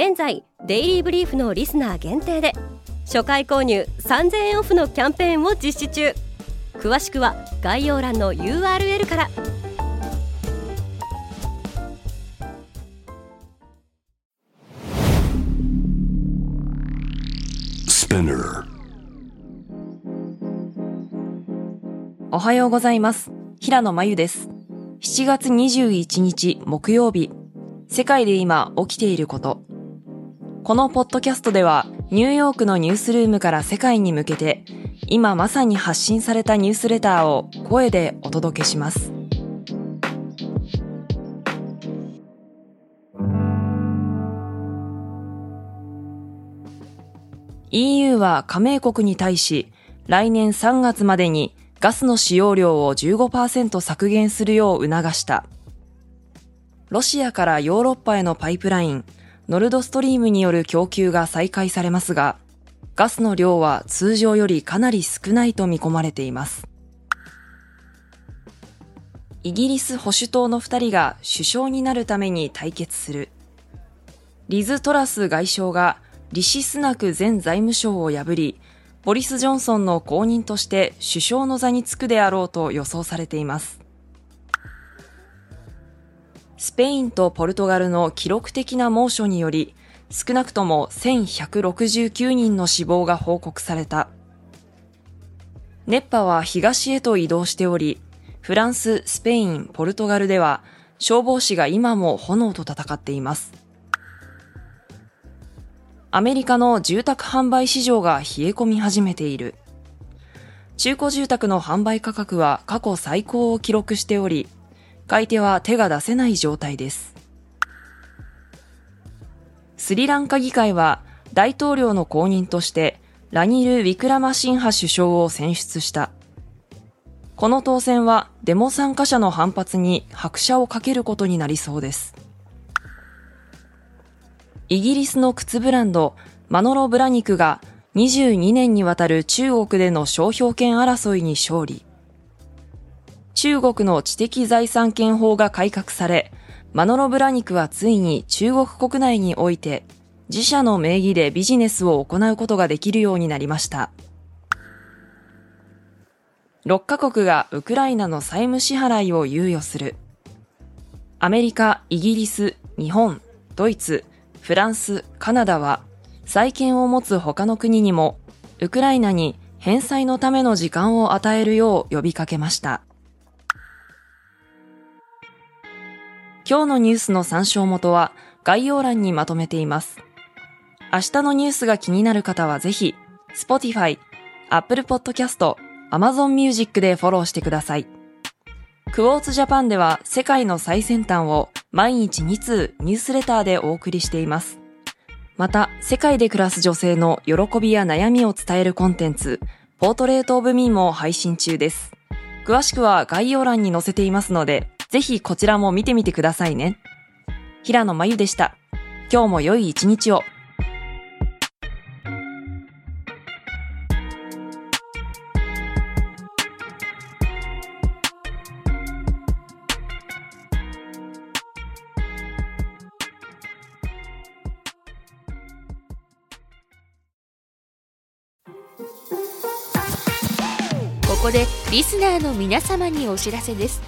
現在デイリーブリーフのリスナー限定で初回購入3000円オフのキャンペーンを実施中。詳しくは概要欄の URL から。おはようございます。平野真由です。7月21日木曜日。世界で今起きていることこのポッドキャストではニューヨークのニュースルームから世界に向けて今まさに発信されたニュースレターを声でお届けします。EU は加盟国に対し来年3月までにガスの使用量を15%削減するよう促した。ロシアからヨーロッパへのパイプラインノルドストリームによる供給が再開されますが、ガスの量は通常よりかなり少ないと見込まれています。イギリス保守党の2人が首相になるために対決する。リズ・トラス外相がリシ・スナク前財務省を破り、ボリス・ジョンソンの後任として首相の座に就くであろうと予想されています。スペインとポルトガルの記録的な猛暑により、少なくとも1169人の死亡が報告された。熱波は東へと移動しており、フランス、スペイン、ポルトガルでは消防士が今も炎と戦っています。アメリカの住宅販売市場が冷え込み始めている。中古住宅の販売価格は過去最高を記録しており、買い手は手が出せない状態です。スリランカ議会は大統領の後任としてラニル・ウィクラマシンハ首相を選出した。この当選はデモ参加者の反発に拍車をかけることになりそうです。イギリスの靴ブランドマノロ・ブラニクが22年にわたる中国での商標権争いに勝利。中国の知的財産権法が改革され、マノロブラ肉はついに中国国内において自社の名義でビジネスを行うことができるようになりました。6カ国がウクライナの債務支払いを猶予する。アメリカ、イギリス、日本、ドイツ、フランス、カナダは債権を持つ他の国にもウクライナに返済のための時間を与えるよう呼びかけました。今日のニュースの参照元は概要欄にまとめています。明日のニュースが気になる方はぜひ、Spotify、Apple Podcast、Amazon Music でフォローしてください。クォーツジャパンでは世界の最先端を毎日2通ニュースレターでお送りしています。また、世界で暮らす女性の喜びや悩みを伝えるコンテンツ、ポートレートオブミーも配信中です。詳しくは概要欄に載せていますので、ぜひこちらも見てみてくださいね。平野真由でした。今日も良い一日を。ここでリスナーの皆様にお知らせです